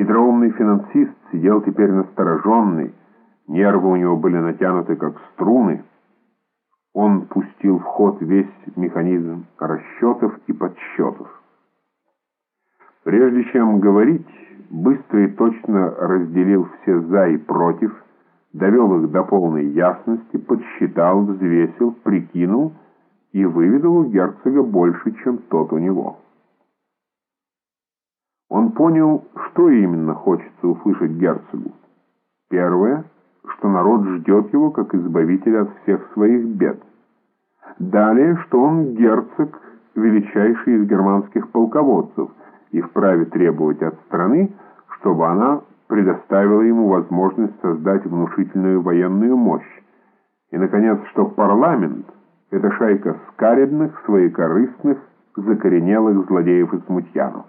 Хитроумный финансист сидел теперь настороженный, нервы у него были натянуты как струны. Он пустил в ход весь механизм расчетов и подсчетов. Прежде чем говорить, быстро и точно разделил все «за» и «против», довел их до полной ясности, подсчитал, взвесил, прикинул и выведал у герцога больше, чем тот у него. Он понял, что именно хочется услышать герцогу. Первое, что народ ждет его как избавителя от всех своих бед. Далее, что он герцог, величайший из германских полководцев, и вправе требовать от страны, чтобы она предоставила ему возможность создать внушительную военную мощь. И, наконец, что парламент — это шайка скаредных, своекорыстных, закоренелых злодеев и смутьянов.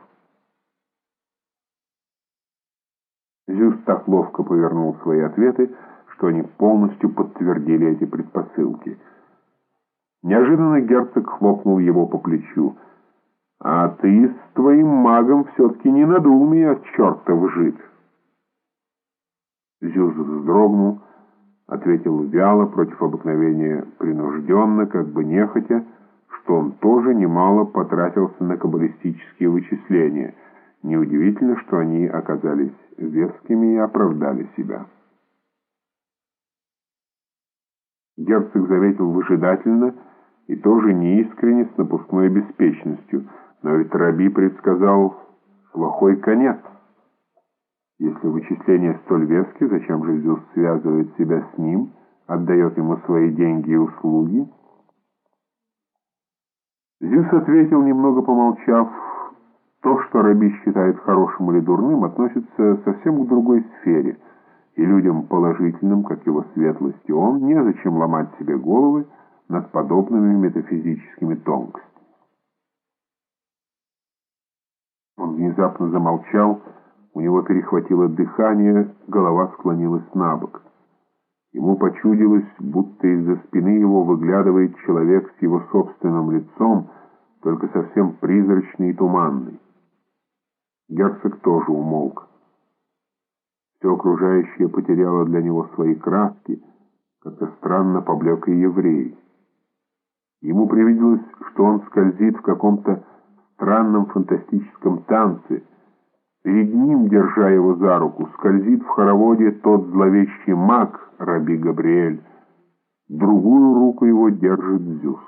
Зюс так ловко повернул свои ответы, что они полностью подтвердили эти предпосылки. Неожиданно герцог хлопнул его по плечу. «А ты с твоим магом все-таки не надул меня, чертов жид!» Зюз вздрогнул, ответил вяло, против обыкновения принужденно, как бы нехотя, что он тоже немало потратился на каббалистические вычисления. Неудивительно, что они оказались вескими и оправдали себя. Герцог заметил выжидательно и тоже неискренне с напускной беспечностью, но ведь Раби предсказал плохой конец. Если вычисления столь вески, зачем же Зюс связывает себя с ним, отдает ему свои деньги и услуги? Зюс ответил, немного помолчав, то, что Раби считает хорошим или дурным, относится совсем к другой сфере, и людям положительным, как его светлость и он, незачем ломать себе головы над подобными метафизическими тонкостями. Он внезапно замолчал, у него перехватило дыхание, голова склонилась на бок. Ему почудилось, будто из-за спины его выглядывает человек с его собственным лицом, только совсем призрачный и туманный. Герцог тоже умолк. Все окружающее потеряло для него свои краски, как-то странно поблек и еврей. Ему привиделось, что он скользит в каком-то странном фантастическом танце. Перед ним, держа его за руку, скользит в хороводе тот зловещий маг, раби Габриэль. Другую руку его держит Зюс.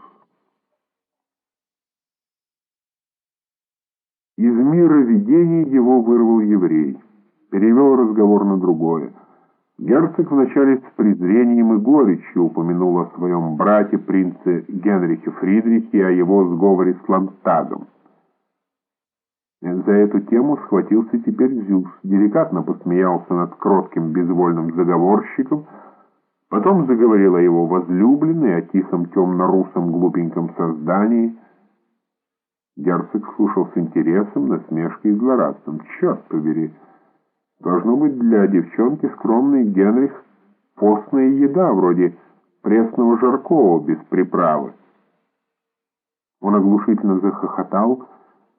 Из мира видений его вырвал еврей. Перевел разговор на другое. Герцог вначале с презрением и горечью упомянул о своем брате, принце Генрихе Фридрихе, и о его сговоре с Лантагом. За эту тему схватился теперь Зюс, деликатно посмеялся над кротким безвольным заговорщиком, потом заговорил о его возлюбленной, о тихом темно-русом глупеньком создании — Герцог слушал с интересом, насмешкой и злорадством. «Черт побери! Должно быть для девчонки скромный Генрих постная еда, вроде пресного жаркого без приправы». Он оглушительно захохотал,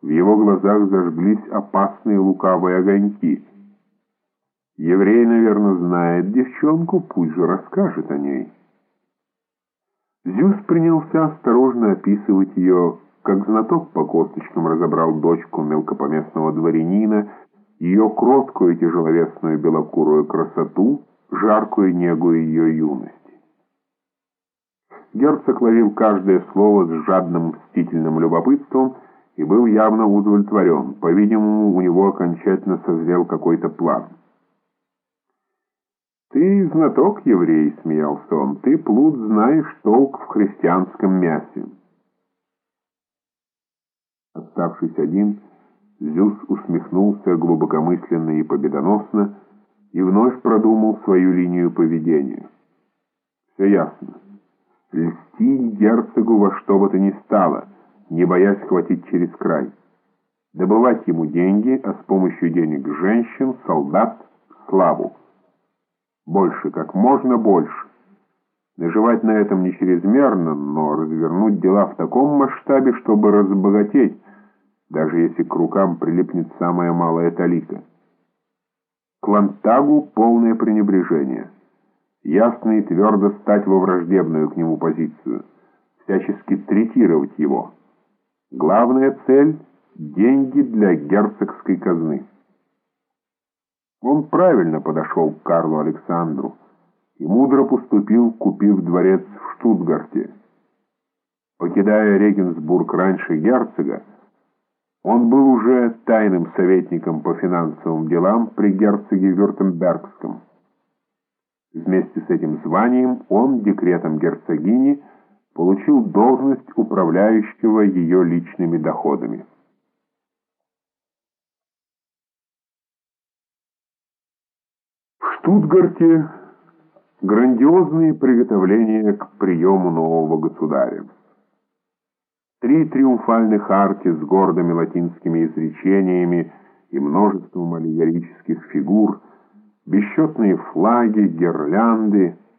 в его глазах зажглись опасные лукавые огоньки. «Еврей, наверное, знает девчонку, пусть же расскажет о ней». Зюс принялся осторожно описывать ее как знаток по косточкам разобрал дочку мелкопоместного дворянина, ее кроткую тяжеловесную белокурую красоту, жаркую негу ее юности. Герцог ловил каждое слово с жадным мстительным любопытством и был явно удовлетворен. По-видимому, у него окончательно созрел какой-то план. «Ты знаток, еврей», — смеялся он, — «ты, плут, знаешь толк в христианском мясе». Оставшись один, Зюс усмехнулся глубокомысленно и победоносно и вновь продумал свою линию поведения. Все ясно. Льстить герцогу во что бы то ни стало, не боясь хватить через край. Добывать ему деньги, а с помощью денег женщин, солдат, славу. Больше, как можно больше. Наживать на этом не чрезмерно, но развернуть дела в таком масштабе, чтобы разбогатеть, даже если к рукам прилипнет самая малая талика. К Лантагу полное пренебрежение. Ясно и твердо стать во враждебную к нему позицию. Всячески третировать его. Главная цель – деньги для герцогской казны. Он правильно подошел к Карлу Александру и мудро поступил, купив дворец в Штутгарте. Покидая Регенсбург раньше герцога, он был уже тайным советником по финансовым делам при герцоге Вюртембергском. Вместе с этим званием он декретом герцогини получил должность управляющего ее личными доходами. В Штутгарте грандиозные приготовления к приему нового государя. Три триумфальных арки с гордыми латинскими изречениями и множеством аллегорических фигур, бесчетные флаги, гирлянды —